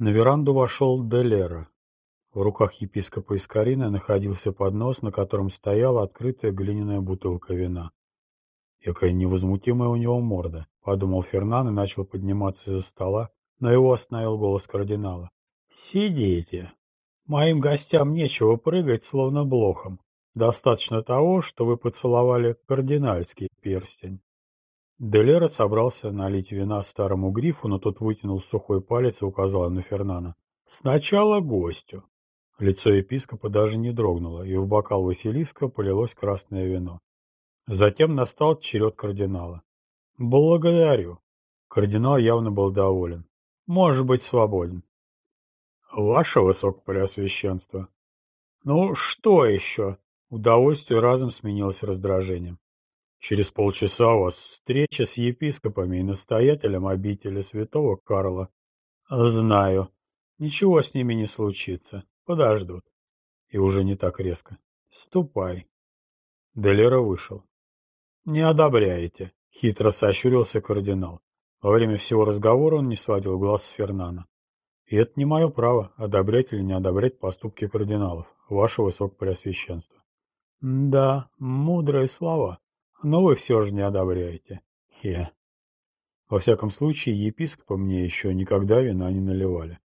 На веранду вошел Делера. В руках епископа Искарина находился поднос, на котором стояла открытая глиняная бутылка вина. «Какая невозмутимая у него морда», — подумал Фернан и начал подниматься из-за стола, но его остановил голос кардинала. «Сидите. Моим гостям нечего прыгать, словно блохом. Достаточно того, что вы поцеловали кардинальский перстень». Делера собрался налить вина старому грифу, но тот вытянул сухой палец и указал на Фернана. «Сначала гостю». Лицо епископа даже не дрогнуло, и в бокал Василиска полилось красное вино. Затем настал черед кардинала. «Благодарю». Кардинал явно был доволен. «Может быть свободен». «Ваше Высокопреосвященство». «Ну, что еще?» Удовольствие разом сменилось раздражением. «Через полчаса у вас встреча с епископами и настоятелем обители святого Карла». «Знаю. Ничего с ними не случится. Подождут». И уже не так резко. «Ступай». Делера вышел. «Не одобряете», — хитро сощурился кардинал. Во время всего разговора он не сводил глаз с Фернана. «И это не мое право, одобрять или не одобрять поступки кардиналов, ваше высокопреосвященство». «Да, мудрые слова, но вы все же не одобряете. Хе». Во всяком случае, епископа мне еще никогда вина не наливали.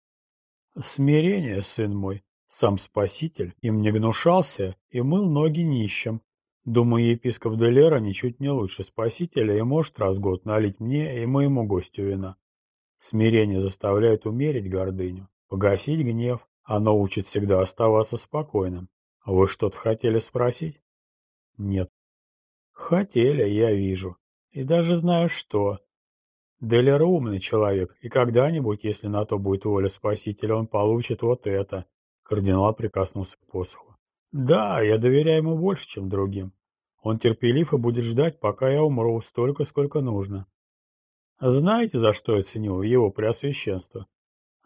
«Смирение, сын мой, сам Спаситель им не гнушался и мыл ноги нищим, Думаю, епископ Делера ничуть не лучше спасителя и может раз в год налить мне и моему гостю вина. Смирение заставляет умерить гордыню, погасить гнев, оно учит всегда оставаться спокойным. Вы что-то хотели спросить? Нет. Хотели, я вижу. И даже знаю что. Делер умный человек, и когда-нибудь, если на то будет воля Спасителя, он получит вот это. Кардинал прикоснулся к посоху. Да, я доверяю ему больше, чем другим. Он терпелив и будет ждать, пока я умру, столько, сколько нужно. Знаете, за что я ценю его преосвященство?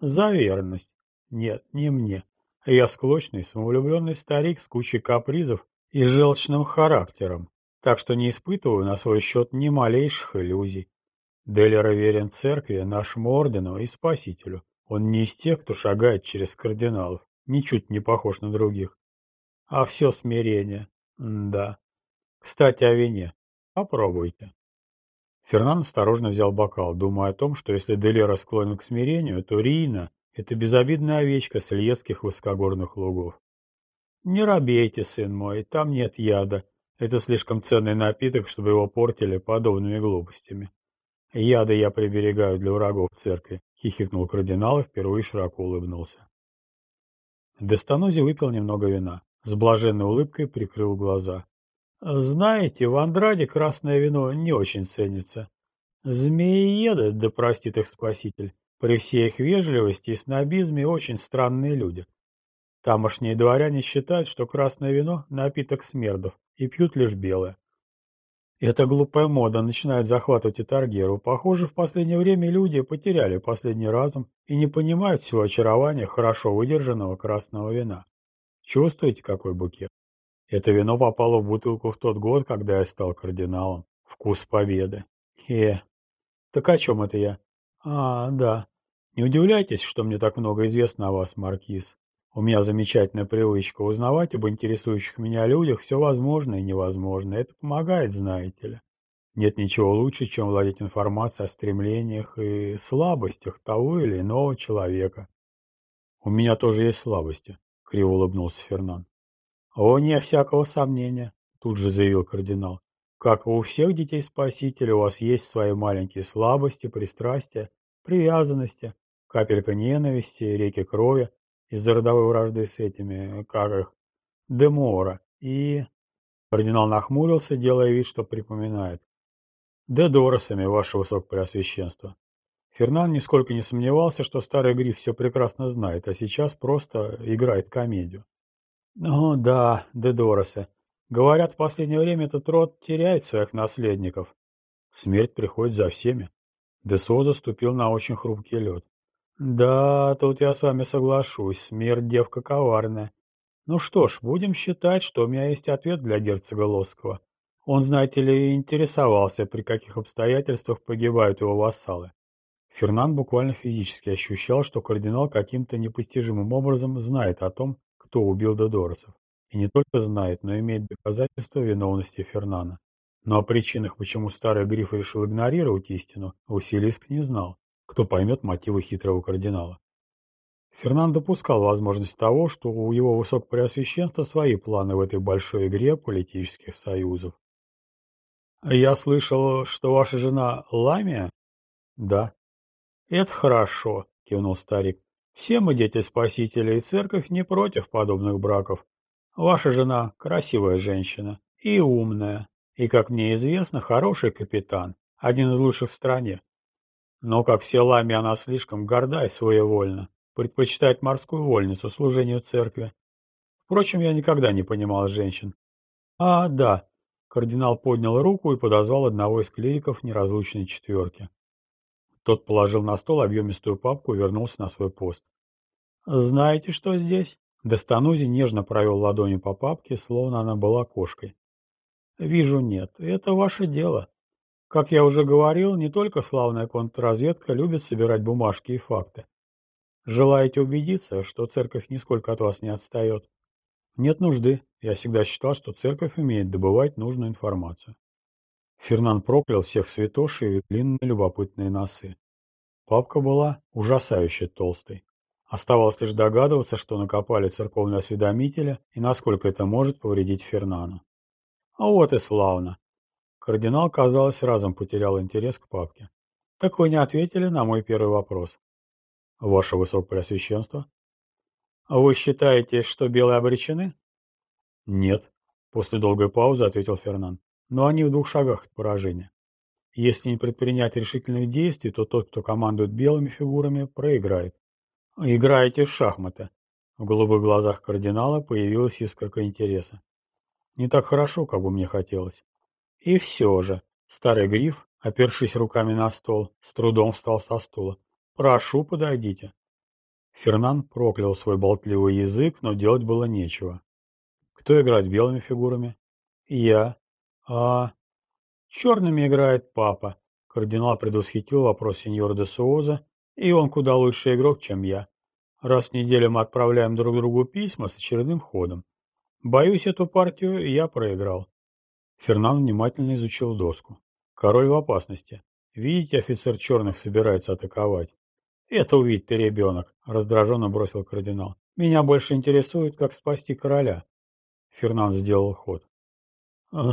За верность. Нет, не мне. Я склочный, самовлюбленный старик с кучей капризов и желчным характером, так что не испытываю на свой счет ни малейших иллюзий. Деллера верен церкви, нашему ордену и спасителю. Он не из тех, кто шагает через кардиналов, ничуть не похож на других. А все смирение. М да. Кстати, о вине. Попробуйте. Фернан осторожно взял бокал, думая о том, что если Делера склонен к смирению, то Рина — это безобидная овечка с ильецких высокогорных лугов. Не робейте, сын мой, там нет яда. Это слишком ценный напиток, чтобы его портили подобными глупостями. Яды я приберегаю для врагов церкви, хихикнул кардинал и впервые широко улыбнулся. Дестанози выпил немного вина. С блаженной улыбкой прикрыл глаза. Знаете, в Андраде красное вино не очень ценится. Змеиеды, да простит их спаситель, при всей их вежливости и снобизме очень странные люди. Тамошние дворяне считают, что красное вино – напиток смердов, и пьют лишь белое. Эта глупая мода начинает захватывать и Таргеру. Похоже, в последнее время люди потеряли последний разум и не понимают всего очарования хорошо выдержанного красного вина. Чувствуете, какой букет? Это вино попало в бутылку в тот год, когда я стал кардиналом. Вкус победы. Хе. Так о чем это я? А, да. Не удивляйтесь, что мне так много известно о вас, Маркиз. У меня замечательная привычка узнавать об интересующих меня людях все возможное и невозможное. Это помогает, знаете ли. Нет ничего лучше, чем владеть информацией о стремлениях и слабостях того или иного человека. У меня тоже есть слабости. — криво улыбнулся Фернан. «О, не всякого сомнения», — тут же заявил кардинал. «Как у всех детей Спасителя, у вас есть свои маленькие слабости, пристрастия, привязанности, капелька ненависти, реки крови из-за родовой вражды с этими, как их, Демора и...» Кардинал нахмурился, делая вид, что припоминает. «Дедоросами, ваше высокопреосвященство». Фернан нисколько не сомневался, что старый гриф все прекрасно знает, а сейчас просто играет комедию. «Ну да, Дедоросы. Говорят, в последнее время этот род теряет своих наследников. Смерть приходит за всеми». Десо заступил на очень хрупкий лед. «Да, тут я с вами соглашусь. Смерть девка коварная. Ну что ж, будем считать, что у меня есть ответ для герцога Лосского. Он, знаете ли, интересовался, при каких обстоятельствах погибают его вассалы. Фернан буквально физически ощущал, что кардинал каким-то непостижимым образом знает о том, кто убил Додоросов. И не только знает, но имеет доказательства виновности Фернана. Но о причинах, почему старый Гриф решил игнорировать истину, Василиск не знал. Кто поймет мотивы хитрого кардинала? Фернан допускал возможность того, что у его высокопреосвященства свои планы в этой большой игре политических союзов. «Я слышал, что ваша жена Ламия?» «Да». «Это хорошо», — кивнул старик. «Все мы дети Спасителя, и церковь не против подобных браков. Ваша жена красивая женщина и умная, и, как мне известно, хороший капитан, один из лучших в стране. Но, как все лами, она слишком горда и своевольна, предпочитает морскую вольницу служению церкви. Впрочем, я никогда не понимал женщин. А, да, кардинал поднял руку и подозвал одного из клириков неразлучной четверки. Тот положил на стол объемистую папку и вернулся на свой пост. «Знаете, что здесь?» Достанузи нежно провел ладонью по папке, словно она была кошкой. «Вижу, нет. Это ваше дело. Как я уже говорил, не только славная контрразведка любит собирать бумажки и факты. Желаете убедиться, что церковь нисколько от вас не отстает? Нет нужды. Я всегда считал, что церковь умеет добывать нужную информацию». Фернан проклял всех святошей и длинные любопытные носы. Папка была ужасающе толстой. Оставалось лишь догадываться, что накопали церковные осведомители и насколько это может повредить Фернану. А вот и славно. Кардинал, казалось, разом потерял интерес к папке. Так вы не ответили на мой первый вопрос. Ваше Высокопреосвященство? Вы считаете, что белые обречены? Нет, после долгой паузы ответил Фернан. Но они в двух шагах от поражения. Если не предпринять решительных действий, то тот, кто командует белыми фигурами, проиграет. «Играете в шахматы». В голубых глазах кардинала появилась искорка интереса. «Не так хорошо, как бы мне хотелось». И все же, старый гриф, опершись руками на стол, с трудом встал со стула. «Прошу, подойдите». Фернан проклял свой болтливый язык, но делать было нечего. «Кто играет белыми фигурами?» «Я». «А...» «Черными играет папа». Кардинал предвосхитил вопрос сеньора де Суоза и он куда лучший игрок, чем я. Раз в неделю мы отправляем друг другу письма с очередным ходом. Боюсь, эту партию я проиграл. Фернан внимательно изучил доску. Король в опасности. Видите, офицер черных собирается атаковать. Это увидит ты, ребенок, раздраженно бросил кардинал. Меня больше интересует, как спасти короля. Фернан сделал ход.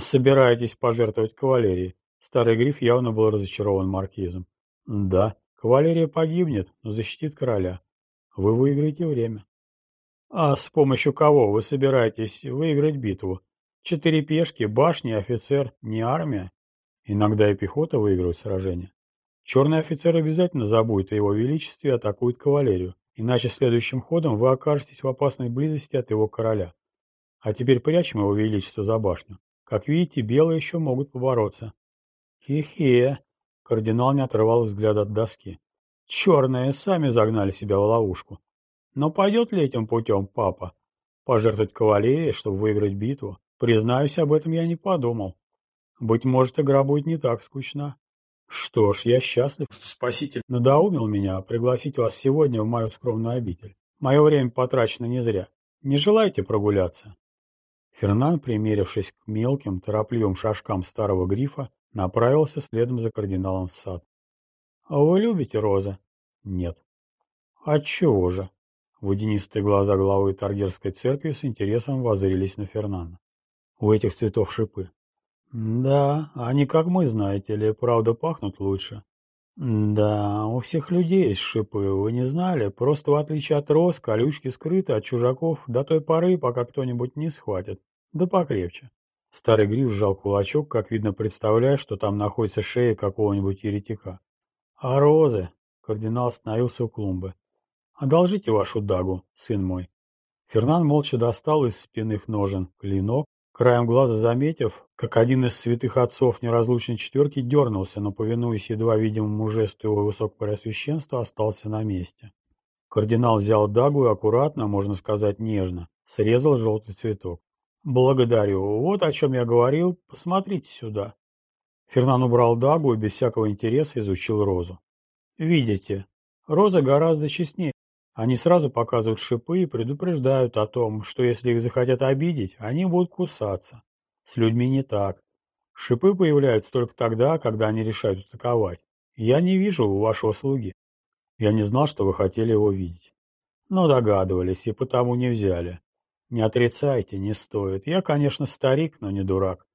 Собираетесь пожертвовать кавалерией? Старый гриф явно был разочарован маркизом. Да, Кавалерия погибнет, но защитит короля. Вы выиграете время. А с помощью кого вы собираетесь выиграть битву? Четыре пешки, башни, офицер, не армия. Иногда и пехота выигрывает сражение. Черный офицер обязательно забудет о его величестве и атакует кавалерию, иначе следующим ходом вы окажетесь в опасной близости от его короля. А теперь прячем его величество за башню. Как видите, белые еще могут побороться. Хе-хе, Кардинал не отрывал взгляд от доски. Черные сами загнали себя в ловушку. Но пойдет ли этим путем папа? Пожертвовать кавалерией, чтобы выиграть битву? Признаюсь, об этом я не подумал. Быть может, игра будет не так скучна. Что ж, я счастлив, что Спаситель надоумил меня пригласить вас сегодня в мою скромную обитель. Мое время потрачено не зря. Не желаете прогуляться?» Фернан, примерившись к мелким, торопливым шажкам старого грифа, Направился следом за кардиналом в сад. «А вы любите розы?» «Нет». «Отчего же?» Водянистые глаза главы Таргерской церкви с интересом воззрелись на Фернана. «У этих цветов шипы». «Да, они, как мы, знаете ли, правда пахнут лучше». «Да, у всех людей есть шипы, вы не знали? Просто в отличие от роз, колючки скрыты от чужаков до той поры, пока кто-нибудь не схватит. Да покрепче». Старый гриф сжал кулачок, как видно, представляя, что там находится шея какого-нибудь еретика. «А розы?» — кардинал остановился у клумбы. «Одолжите вашу дагу, сын мой». Фернан молча достал из спинных ножен клинок, краем глаза заметив, как один из святых отцов неразлучной четверки дернулся, но, повинуясь едва видимому жесту его высокопреосвященства, остался на месте. Кардинал взял дагу и аккуратно, можно сказать нежно, срезал желтый цветок. «Благодарю. Вот о чем я говорил. Посмотрите сюда». Фернан убрал дагу и без всякого интереса изучил розу. Видите, розы гораздо честнее. Они сразу показывают шипы и предупреждают о том, что если их захотят обидеть, они будут кусаться. С людьми не так. Шипы появляются только тогда, когда они решают атаковать. Я не вижу у вашего слуги. Я не знал, что вы хотели его видеть. Но догадывались и потому не взяли. Не отрицайте, не стоит. Я, конечно, старик, но не дурак.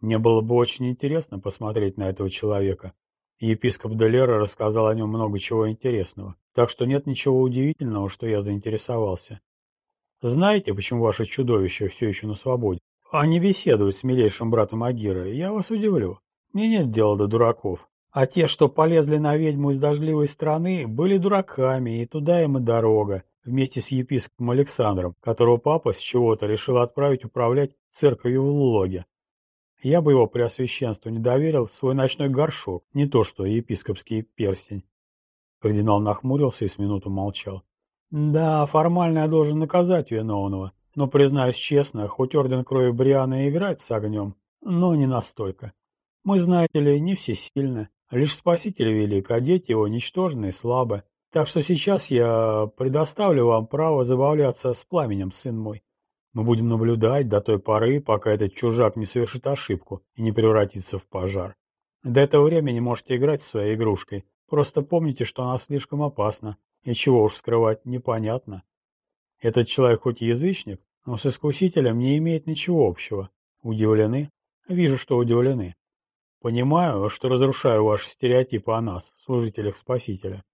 Мне было бы очень интересно посмотреть на этого человека. Епископ Делера рассказал о нем много чего интересного, так что нет ничего удивительного, что я заинтересовался. Знаете, почему ваше чудовище все еще на свободе? Они беседуют с милейшим братом Агира, я вас удивлю. Мне нет дела до дураков. А те, что полезли на ведьму из дождливой страны, были дураками, и туда им и дорога, вместе с епископом Александром, которого папа с чего-то решил отправить управлять церковью в Логе. Я бы его преосвященству не доверил свой ночной горшок, не то что епископский перстень. Кардинал нахмурился и с минуту молчал. Да, формально я должен наказать виновного, но, признаюсь честно, хоть орден крови Бриана и играет с огнем, но не настолько. Мы, знаете ли, не все сильны. Лишь Спаситель велик, а дети его ничтожны и слабы. Так что сейчас я предоставлю вам право забавляться с пламенем, сын мой. Мы будем наблюдать до той поры, пока этот чужак не совершит ошибку и не превратится в пожар. До этого времени можете играть своей игрушкой. Просто помните, что она слишком опасна. И чего уж скрывать, непонятно. Этот человек хоть и язычник, но с искусителем не имеет ничего общего. Удивлены? Вижу, что удивлены. Понимаю, что разрушаю ваши стереотипы о нас, служителях Спасителя.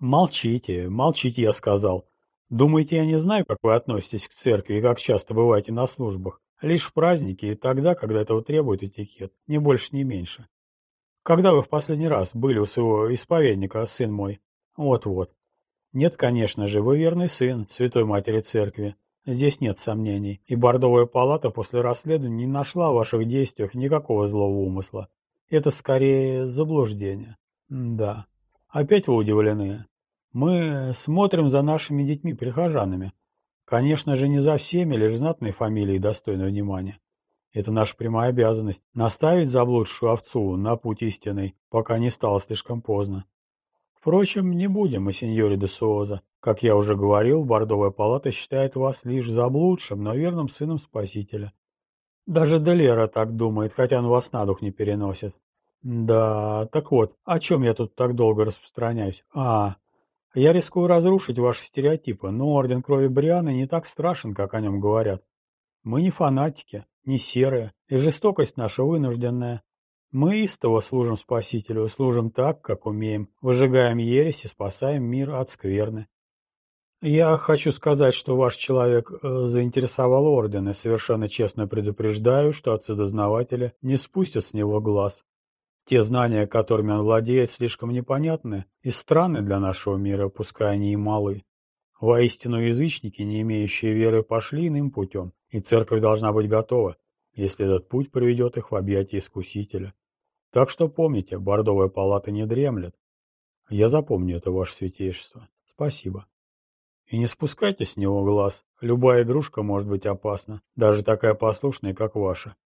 Молчите, молчите, я сказал. Думаете, я не знаю, как вы относитесь к церкви и как часто бываете на службах? Лишь в праздники и тогда, когда этого требует этикет, ни больше, ни меньше. Когда вы в последний раз были у своего исповедника, сын мой? Вот-вот. Нет, конечно же, вы верный сын Святой Матери Церкви. Здесь нет сомнений, и Бордовая палата после расследования не нашла в ваших действиях никакого злого умысла. Это скорее заблуждение. Да. Опять вы удивлены? Мы смотрим за нашими детьми-прихожанами. Конечно же, не за всеми, лишь знатной фамилией достойны внимания. Это наша прямая обязанность – наставить заблудшую овцу на путь истинный, пока не стало слишком поздно. Впрочем, не будем мы, сеньоре де Суоза. Как я уже говорил, Бордовая палата считает вас лишь заблудшим, но верным сыном Спасителя. Даже Делера так думает, хотя он вас на дух не переносит. Да, так вот, о чем я тут так долго распространяюсь? А, я рискую разрушить ваши стереотипы, но Орден Крови Брианы не так страшен, как о нем говорят. Мы не фанатики, не серые, и жестокость наша вынужденная. Мы истово служим Спасителю, служим так, как умеем, выжигаем ересь и спасаем мир от скверны. Я хочу сказать, что ваш человек э, заинтересовал орден, и совершенно честно предупреждаю, что отцы-дознаватели не спустят с него глаз. Те знания, которыми он владеет, слишком непонятны и странны для нашего мира, пускай они и малы. Воистину язычники, не имеющие веры, пошли иным путем, и церковь должна быть готова, если этот путь приведет их в объятия Искусителя. Так что помните, Бордовая палата не дремлет. Я запомню это, ваше святейшество. Спасибо. И не спускайте с него глаз. Любая игрушка может быть опасна, даже такая послушная, как ваша.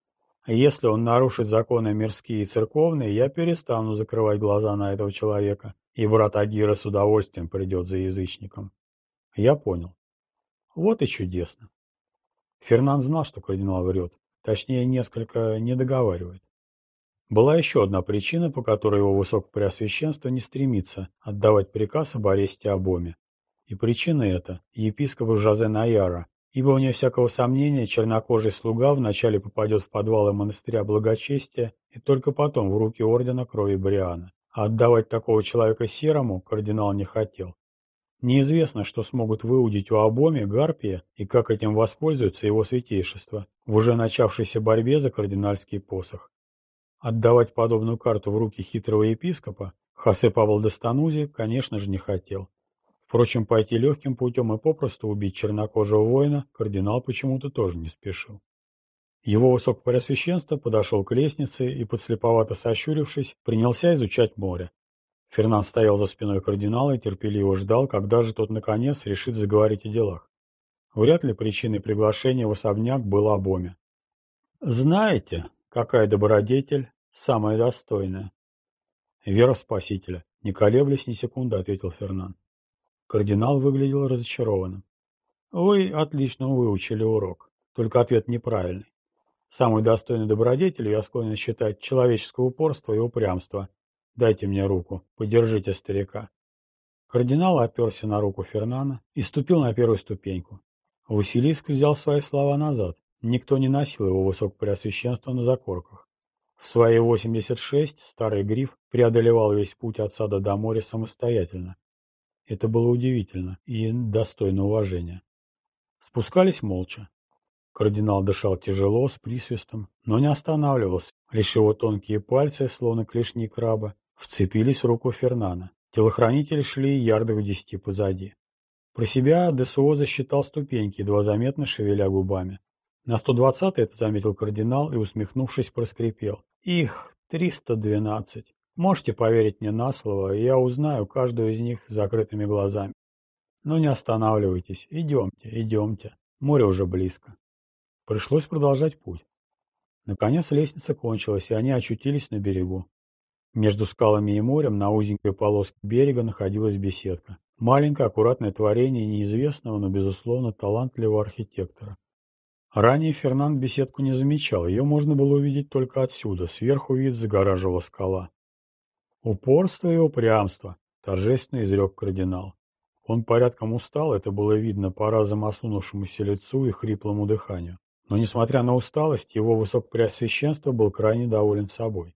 Если он нарушит законы мирские и церковные, я перестану закрывать глаза на этого человека, и брат Агира с удовольствием придет за язычником. Я понял. Вот и чудесно. Фернанд знал, что кардинал врет, точнее, несколько не договаривает. Была еще одна причина, по которой его высокопреосвященство не стремится отдавать приказ об аресте Обоме. И причина эта – епископа Жозе Наяра, ибо вне всякого сомнения чернокожий слуга вначале попадет в подвалы монастыря благочестия и только потом в руки ордена крови Бриана. А отдавать такого человека серому кардинал не хотел. Неизвестно, что смогут выудить у Обоме Гарпия и как этим воспользуется его святейшество в уже начавшейся борьбе за кардинальский посох. Отдавать подобную карту в руки хитрого епископа Хосе Павел Достанузи, конечно же, не хотел. Впрочем, пойти легким путем и попросту убить чернокожего воина кардинал почему-то тоже не спешил. Его высокопреосвященство подошел к лестнице и, подслеповато сощурившись, принялся изучать море. Фернан стоял за спиной кардинала и терпеливо ждал, когда же тот, наконец, решит заговорить о делах. Вряд ли причиной приглашения в особняк была Боме. «Знаете, какая добродетель самая достойная. Вера Спасителя, Не колеблясь ни секунды, ответил Фернан. Кардинал выглядел разочарованным. Вы отлично выучили урок, только ответ неправильный. Самый достойный добродетель я склонен считать человеческое упорство и упрямство. Дайте мне руку, подержите старика. Кардинал оперся на руку Фернана и ступил на первую ступеньку. Василиск взял свои слова назад. Никто не носил его высокопреосвященства на закорках. В свои 86 старый гриф преодолевал весь путь от сада до моря самостоятельно. Это было удивительно и достойно уважения. Спускались молча. Кардинал дышал тяжело, с присвистом, но не останавливался. Лишь его тонкие пальцы, словно клешни краба, вцепились в руку Фернана. Телохранители шли ярдов десяти позади. Про себя ДСО засчитал ступеньки, едва заметно шевеля губами. На 120 это заметил кардинал и, усмехнувшись, проскрипел. Их 312. Можете поверить мне на слово, я узнаю каждую из них закрытыми глазами. Но не останавливайтесь, идемте, идемте. Море уже близко. Пришлось продолжать путь. Наконец лестница кончилась, и они очутились на берегу. Между скалами и морем на узенькой полоске берега находилась беседка. Маленькое аккуратное творение неизвестного, но, безусловно, талантливого архитектора. Ранее Фернанд беседку не замечал, ее можно было увидеть только отсюда, сверху вид загораживала скала. «Упорство и упрямство», — торжественно изрек кардинал. Он порядком устал, это было видно по разом осунувшемуся лицу и хриплому дыханию. Но, несмотря на усталость, его высокопреосвященство был крайне доволен собой.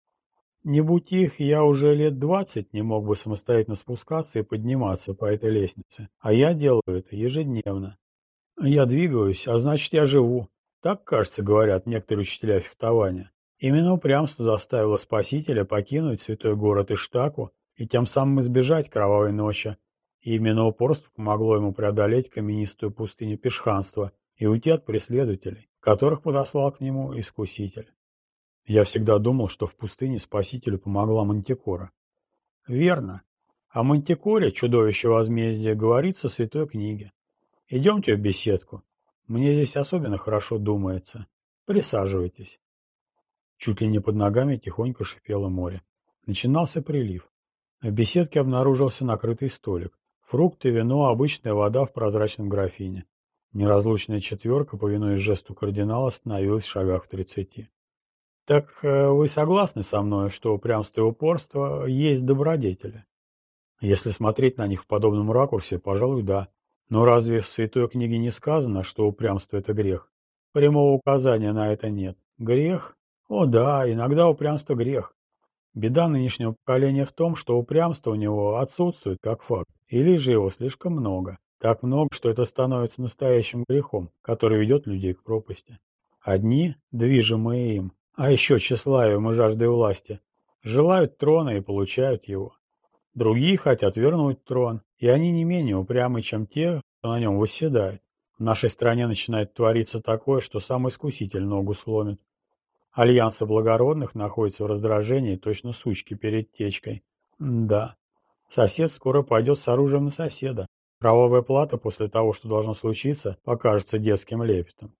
Не будь их, я уже лет двадцать не мог бы самостоятельно спускаться и подниматься по этой лестнице, а я делаю это ежедневно. Я двигаюсь, а значит, я живу. Так, кажется, говорят некоторые учителя фехтования. Именно упрямство заставило Спасителя покинуть святой город Иштаку и тем самым избежать кровавой ночи. И именно упорство помогло ему преодолеть каменистую пустыню пешханства и уйти от преследователей, которых подослал к нему Искуситель. Я всегда думал, что в пустыне Спасителю помогла Мантикора. Верно. О Мантикоре, чудовище возмездия, говорится в Святой книге. Идемте в беседку. Мне здесь особенно хорошо думается. Присаживайтесь. Чуть ли не под ногами тихонько шипело море. Начинался прилив. В беседке обнаружился накрытый столик. Фрукты, вино, обычная вода в прозрачном графине. Неразлучная четверка, повинуясь жесту кардинала, остановилась в шагах в тридцати. «Так э, вы согласны со мной, что упрямство и упорство есть добродетели?» Если смотреть на них в подобном ракурсе, пожалуй, да. Но разве в Святой книге не сказано, что упрямство – это грех? Прямого указания на это нет. Грех? О да, иногда упрямство – грех. Беда нынешнего поколения в том, что упрямство у него отсутствует как факт, или же его слишком много. Так много, что это становится настоящим грехом, который ведет людей к пропасти. Одни, движимые им, а еще тщеславием и жаждой власти, желают трона и получают его. Другие хотят вернуть трон, и они не менее упрямы, чем те, кто на нем восседает. В нашей стране начинает твориться такое, что сам искуситель ногу сломит. Альянсы благородных находятся в раздражении, точно сучки перед течкой. М да, сосед скоро пойдет с оружием на соседа. Кровавая плата после того, что должно случиться, покажется детским лепетом.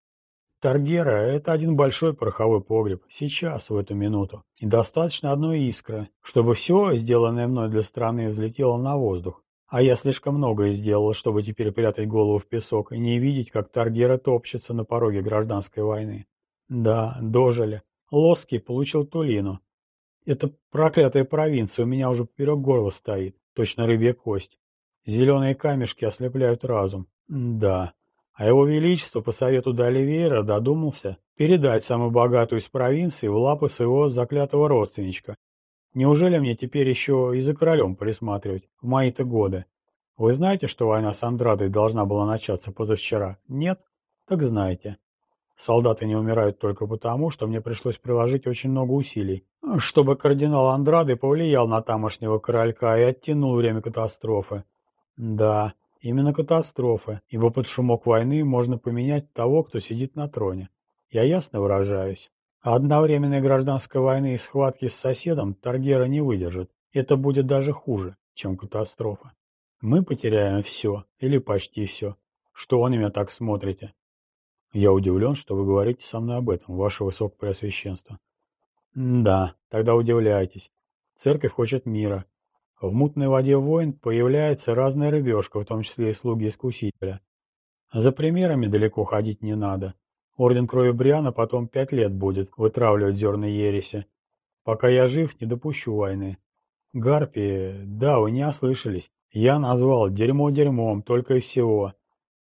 Таргера — это один большой пороховой погреб, сейчас, в эту минуту. И достаточно одной искры, чтобы все, сделанное мной для страны, взлетело на воздух. А я слишком многое сделал, чтобы теперь прятать голову в песок и не видеть, как Таргера топчется на пороге гражданской войны. Да, дожили. Лоски получил Тулину. Эта проклятая провинция у меня уже поперек горла стоит, точно рыбья кость. Зеленые камешки ослепляют разум. Да. А его величество по совету Даливейра додумался передать самую богатую из провинций в лапы своего заклятого родственничка. Неужели мне теперь еще и за королем присматривать в мои-то годы? Вы знаете, что война с Андрадой должна была начаться позавчера? Нет? Так знаете. Солдаты не умирают только потому, что мне пришлось приложить очень много усилий, чтобы кардинал Андрады повлиял на тамошнего королька и оттянул время катастрофы. Да, Именно катастрофа, ибо под шумок войны можно поменять того, кто сидит на троне. Я ясно выражаюсь. А одновременной гражданской войны и схватки с соседом Таргера не выдержит. Это будет даже хуже, чем катастрофа. Мы потеряем все, или почти все. Что на меня так смотрите? Я удивлен, что вы говорите со мной об этом, ваше высокопреосвященство. да, тогда удивляйтесь. Церковь хочет мира. В мутной воде войн появляется разная рыбешка, в том числе и слуги Искусителя. За примерами далеко ходить не надо. Орден Крови Бриана потом пять лет будет вытравливать зерна ереси. Пока я жив, не допущу войны. Гарпии, да, вы не ослышались. Я назвал дерьмо дерьмом, только и всего.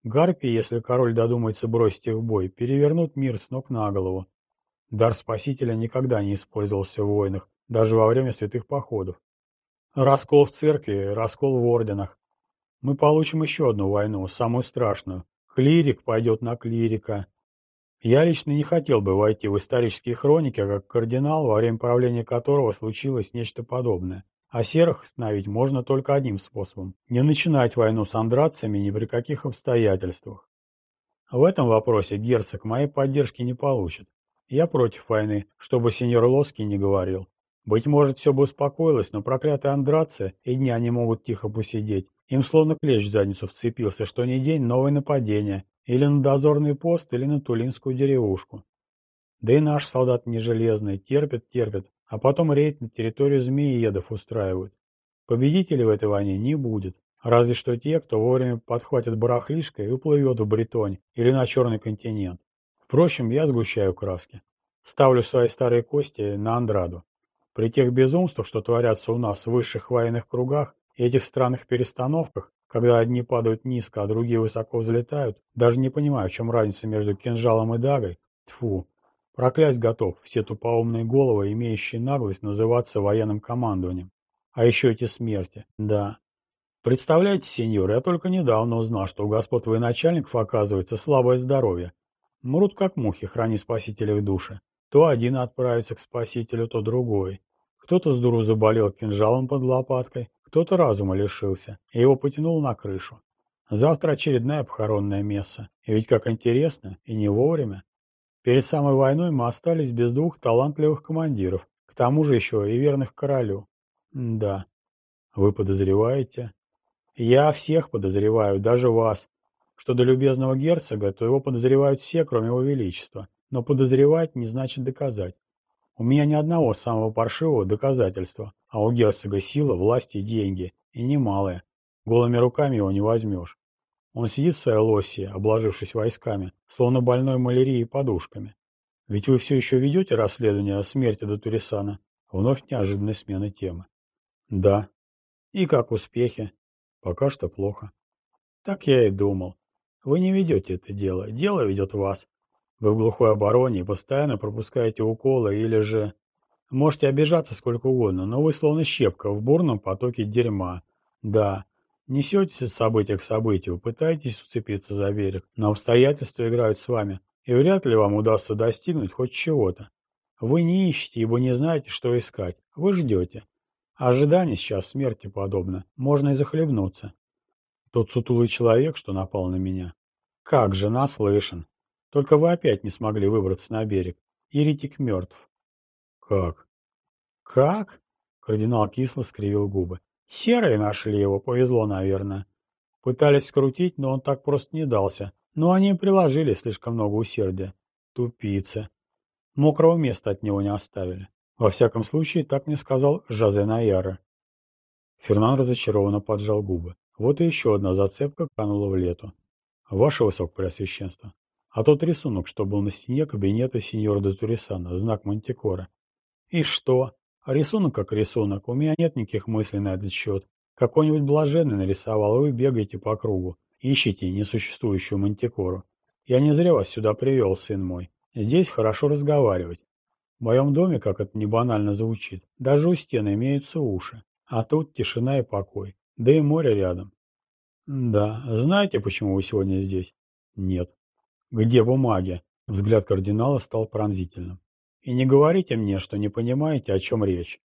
Гарпии, если король додумается бросить их в бой, перевернут мир с ног на голову. Дар Спасителя никогда не использовался в войнах, даже во время святых походов. Раскол в церкви, раскол в орденах. Мы получим еще одну войну, самую страшную. Клирик пойдет на клирика. Я лично не хотел бы войти в исторические хроники, как кардинал, во время правления которого случилось нечто подобное. А серых остановить можно только одним способом – не начинать войну с андрациями ни при каких обстоятельствах. В этом вопросе герцог моей поддержки не получит. Я против войны, чтобы сеньор Лоски не говорил. Быть может, все бы успокоилось, но проклятые андрацы и дня не могут тихо посидеть. Им словно клещ в задницу вцепился, что ни день новое нападение. Или на дозорный пост, или на Тулинскую деревушку. Да и наш солдат не железный, терпит, терпит, а потом рейд на территорию змеиедов устраивают. Победителей в этой войне не будет. Разве что те, кто вовремя подхватит барахлишко и уплывет в Бретонь или на Черный континент. Впрочем, я сгущаю краски. Ставлю свои старые кости на Андраду. При тех безумствах, что творятся у нас в высших военных кругах, и этих странных перестановках, когда одни падают низко, а другие высоко взлетают, даже не понимаю, в чем разница между кинжалом и дагой. Тфу, проклясть готов все тупоумные головы, имеющие наглость называться военным командованием. А еще эти смерти, да. Представляете, сеньор, я только недавно узнал, что у господ военачальников оказывается слабое здоровье. Мрут как мухи, храни спасителя в душе. То один отправится к спасителю, то другой. Кто-то с дуру заболел кинжалом под лопаткой, кто-то разума лишился, и его потянуло на крышу. Завтра очередная похоронная месса. И ведь как интересно, и не вовремя. Перед самой войной мы остались без двух талантливых командиров, к тому же еще и верных королю. М да. Вы подозреваете? Я всех подозреваю, даже вас. Что до любезного герцога, то его подозревают все, кроме его величества. Но подозревать не значит доказать. У меня ни одного самого паршивого доказательства, а у герцога сила, власть и деньги, и немалые. Голыми руками его не возьмешь. Он сидит в своей лосе, обложившись войсками, словно больной малярией подушками. Ведь вы все еще ведете расследование о смерти до Турисана? Вновь неожиданная смена темы. Да. И как успехи? Пока что плохо. Так я и думал. Вы не ведете это дело, дело ведет вас. Вы в глухой обороне и постоянно пропускаете уколы или же... Можете обижаться сколько угодно, но вы словно щепка в бурном потоке дерьма. Да, несетесь от события к событию, пытаетесь уцепиться за берег, но обстоятельства играют с вами, и вряд ли вам удастся достигнуть хоть чего-то. Вы не ищете, ибо не знаете, что искать. Вы ждете. Ожидание сейчас смерти подобно. Можно и захлебнуться. Тот сутулый человек, что напал на меня. Как же наслышан. Только вы опять не смогли выбраться на берег. Еретик мертв. Как? Как? Кардинал кисло скривил губы. Серые нашли его, повезло, наверное. Пытались скрутить, но он так просто не дался. Но они приложили слишком много усердия. Тупицы. Мокрого места от него не оставили. Во всяком случае, так мне сказал Жозе Наяра. Фернан разочарованно поджал губы. Вот и еще одна зацепка канула в лету. Ваше Высокопреосвященство, а тот рисунок, что был на стене кабинета сеньора де Турисана, знак Мантикора. И что? Рисунок как рисунок, у меня нет никаких мыслей на этот счет. Какой-нибудь блаженный нарисовал, а вы бегаете по кругу, ищите несуществующую Мантикору. Я не зря вас сюда привел, сын мой. Здесь хорошо разговаривать. В моем доме, как это не банально звучит, даже у стены имеются уши. А тут тишина и покой. Да и море рядом. Да, знаете, почему вы сегодня здесь? Нет. «Где бумаги?» Взгляд кардинала стал пронзительным. «И не говорите мне, что не понимаете, о чем речь».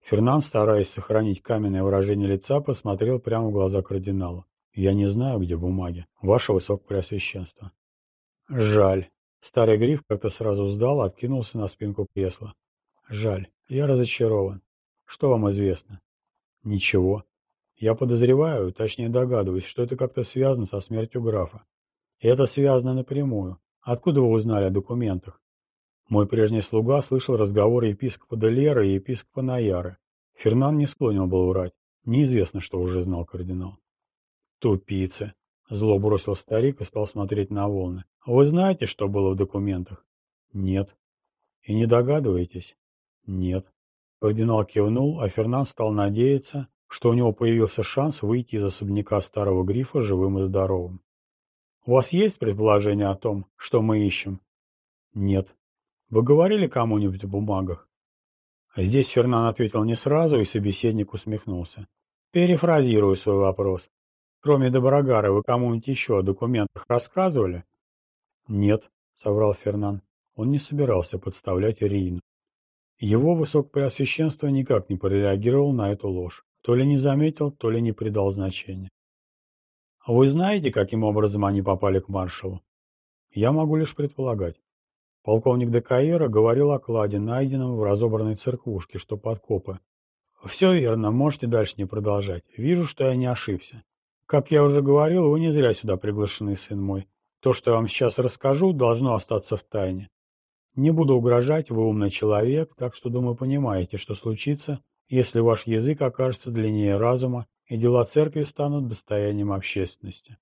Фернан, стараясь сохранить каменное выражение лица, посмотрел прямо в глаза кардиналу. «Я не знаю, где бумаги. Ваше Высокопреосвященство». «Жаль». Старый гриф как-то сразу сдал, откинулся на спинку кресла. «Жаль. Я разочарован. Что вам известно?» «Ничего. Я подозреваю, точнее догадываюсь, что это как-то связано со смертью графа. Это связано напрямую. Откуда вы узнали о документах? Мой прежний слуга слышал разговоры епископа Делера и епископа Наяры. Фернан не склонен был врать. Неизвестно, что уже знал кардинал. Тупицы. Зло бросил старик и стал смотреть на волны. Вы знаете, что было в документах? Нет. И не догадываетесь? Нет. Кардинал кивнул, а Фернан стал надеяться, что у него появился шанс выйти из особняка старого грифа живым и здоровым. «У вас есть предположение о том, что мы ищем?» «Нет». «Вы говорили кому-нибудь о бумагах?» Здесь Фернан ответил не сразу, и собеседник усмехнулся. «Перефразирую свой вопрос. Кроме Доброгара, вы кому-нибудь еще о документах рассказывали?» «Нет», — соврал Фернан. Он не собирался подставлять Ирину. Его высокопреосвященство никак не прореагировал на эту ложь. То ли не заметил, то ли не придал значения. А вы знаете, каким образом они попали к маршалу? Я могу лишь предполагать. Полковник Декаера говорил о кладе, найденном в разобранной церквушке, что подкопы. Все верно, можете дальше не продолжать. Вижу, что я не ошибся. Как я уже говорил, вы не зря сюда приглашены, сын мой. То, что я вам сейчас расскажу, должно остаться в тайне. Не буду угрожать, вы умный человек, так что, думаю, понимаете, что случится, если ваш язык окажется длиннее разума, и дела церкви станут достоянием общественности.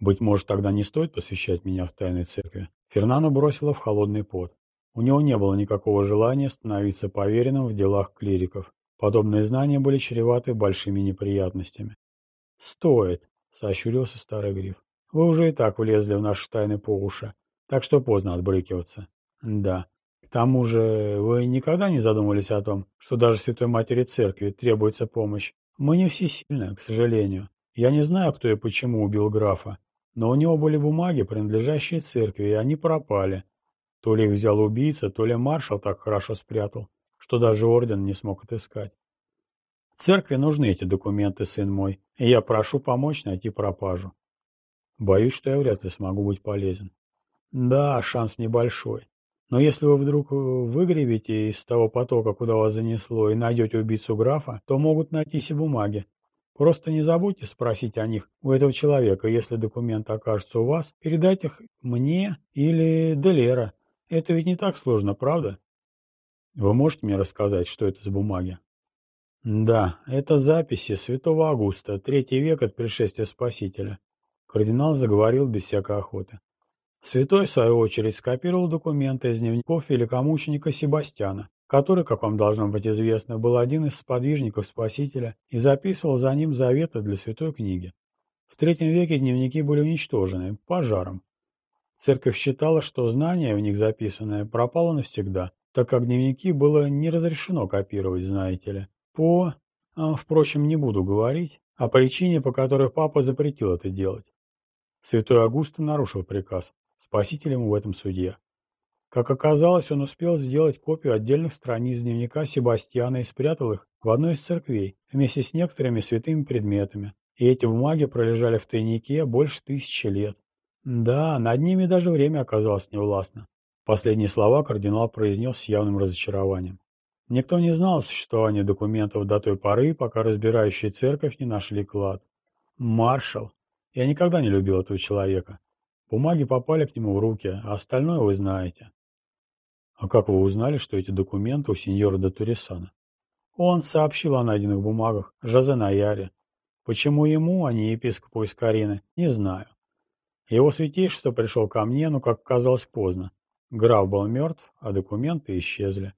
Быть может, тогда не стоит посвящать меня в тайны церкви. Фернана бросила в холодный пот. У него не было никакого желания становиться поверенным в делах клириков. Подобные знания были чреваты большими неприятностями. «Стоит», — сощурился старый гриф. «Вы уже и так влезли в наши тайны по уши, так что поздно отбрыкиваться. Да. К тому же, вы никогда не задумывались о том, что даже Святой Матери Церкви требуется помощь? Мы не всесильны, к сожалению. Я не знаю, кто и почему убил графа, но у него были бумаги, принадлежащие церкви, и они пропали. То ли их взял убийца, то ли маршал так хорошо спрятал, что даже орден не смог отыскать. Церкви нужны эти документы, сын мой, и я прошу помочь найти пропажу. Боюсь, что я вряд ли смогу быть полезен. Да, шанс небольшой. Но если вы вдруг э, выгребете из того потока, куда вас занесло, и найдете убийцу графа, то могут найтись и бумаги. Просто не забудьте спросить о них у этого человека. Если документы окажутся у вас, передайте их мне или Делера. Это ведь не так сложно, правда? Вы можете мне рассказать, что это за бумаги? Да, это записи святого Августа, третий век от пришествия Спасителя. Кардинал заговорил без всякой охоты. Святой, в свою очередь, скопировал документы из дневников великомученика Себастьяна, который, как вам должно быть известно, был один из сподвижников Спасителя и записывал за ним заветы для святой книги. В третьем веке дневники были уничтожены пожаром. Церковь считала, что знание в них записанное пропало навсегда, так как дневники было не разрешено копировать, знаете ли. По... А, впрочем, не буду говорить о причине, по которой папа запретил это делать. Святой Август нарушил приказ, спасителем в этом судья. Как оказалось, он успел сделать копию отдельных страниц дневника Себастьяна и спрятал их в одной из церквей вместе с некоторыми святыми предметами. И эти бумаги пролежали в тайнике больше тысячи лет. Да, над ними даже время оказалось невластно. Последние слова кардинал произнес с явным разочарованием. Никто не знал о существовании документов до той поры, пока разбирающие церковь не нашли клад. Маршал. Я никогда не любил этого человека. Бумаги попали к нему в руки, а остальное вы знаете. А как вы узнали, что эти документы у сеньора де Турисана? Он сообщил о найденных бумагах Жозе Наяре. Почему ему, а не епископу из Карины, не знаю. Его святейшество пришел ко мне, но, как оказалось, поздно. Граф был мертв, а документы исчезли.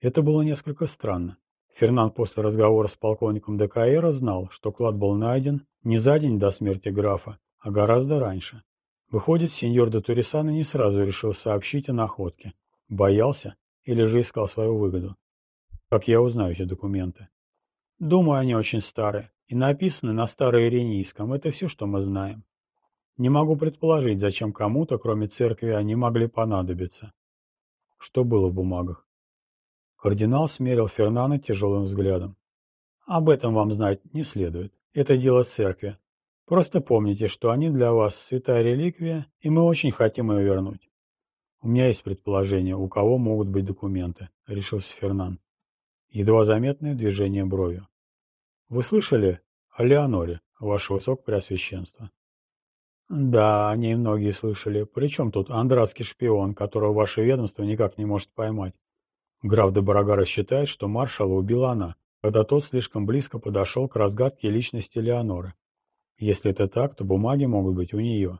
Это было несколько странно. Фернанд после разговора с полковником ДКР знал, что клад был найден не за день до смерти графа, а гораздо раньше. Выходит, сеньор де Турисана не сразу решил сообщить о находке. Боялся или же искал свою выгоду? Как я узнаю эти документы? Думаю, они очень старые и написаны на староиринийском. Это все, что мы знаем. Не могу предположить, зачем кому-то, кроме церкви, они могли понадобиться. Что было в бумагах? Кардинал смерил Фернана тяжелым взглядом. Об этом вам знать не следует. Это дело церкви. Просто помните, что они для вас святая реликвия, и мы очень хотим ее вернуть. У меня есть предположение, у кого могут быть документы, решился Фернан. Едва заметное движение бровью. Вы слышали о Леоноре, ваше высокопреосвященство? Да, о ней многие слышали. Причем тут андратский шпион, которого ваше ведомство никак не может поймать? Граф де Барагара считает, что маршала убила она. когда тот слишком близко подошел к разгадке личности Леоноры. Если это так, то бумаги могут быть у нее.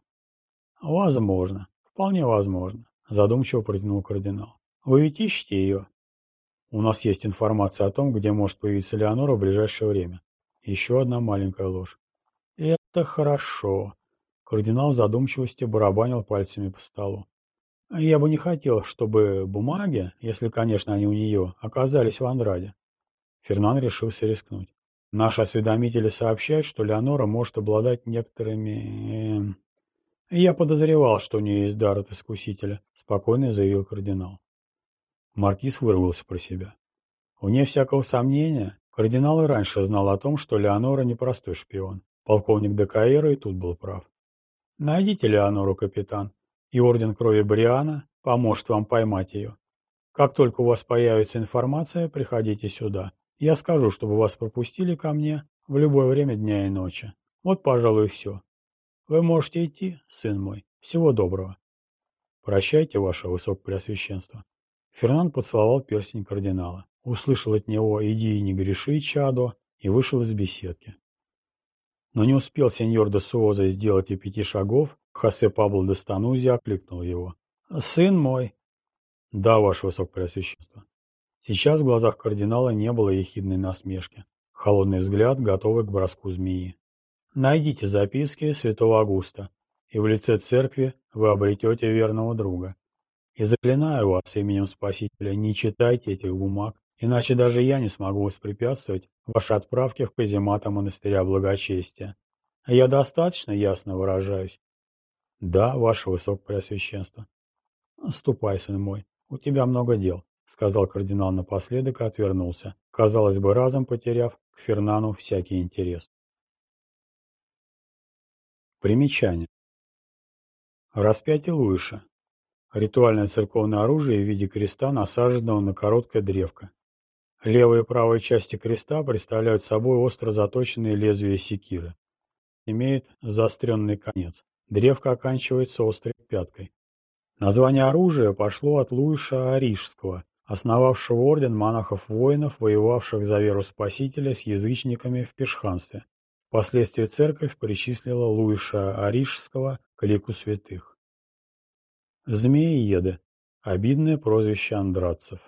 Возможно, вполне возможно, задумчиво протянул кардинал. Вы ведь ищете ее? У нас есть информация о том, где может появиться Леонора в ближайшее время. Еще одна маленькая ложь. Это хорошо. Кардинал в задумчивости барабанил пальцами по столу. Я бы не хотел, чтобы бумаги, если, конечно, они у нее, оказались в Андраде. Фернан решился рискнуть. Наши осведомители сообщают, что Леонора может обладать некоторыми... Эм, я подозревал, что у нее есть дар от искусителя, спокойно заявил кардинал. Маркиз вырвался про себя. Вне всякого сомнения, кардинал и раньше знал о том, что Леонора непростой шпион. Полковник Декаэра и тут был прав. Найдите Леонору, капитан, и Орден Крови Бриана поможет вам поймать ее. Как только у вас появится информация, приходите сюда. Я скажу, чтобы вас пропустили ко мне в любое время дня и ночи. Вот, пожалуй, все. Вы можете идти, сын мой. Всего доброго. Прощайте, ваше высокопреосвященство. Фернанд поцеловал перстень кардинала, услышал от него «иди и не греши, чадо» и вышел из беседки. Но не успел сеньор де Суоза сделать и пяти шагов, Хосе Пабло де Станузи окликнул его. «Сын мой!» «Да, ваше высокопреосвященство». Сейчас в глазах кардинала не было ехидной насмешки. Холодный взгляд, готовый к броску змеи. Найдите записки святого Августа, и в лице церкви вы обретете верного друга. И заклинаю вас именем Спасителя, не читайте этих бумаг, иначе даже я не смогу воспрепятствовать вашей отправке в казематы монастыря благочестия. Я достаточно ясно выражаюсь? Да, ваше высокопреосвященство. Ступай, сын мой, у тебя много дел. — сказал кардинал напоследок и отвернулся, казалось бы, разом потеряв к Фернану всякий интерес. Примечание. Распятие Луиша. Ритуальное церковное оружие в виде креста, насаженного на короткое древко. Левая и правая части креста представляют собой остро заточенные лезвия секиры. Имеет заостренный конец. Древко оканчивается острой пяткой. Название оружия пошло от Луиша Арижского, основавшего орден монахов-воинов, воевавших за веру Спасителя с язычниками в пешханстве. Впоследствии церковь причислила Луиша Арижского к лику святых. Змеи-еды. Обидное прозвище андратцев.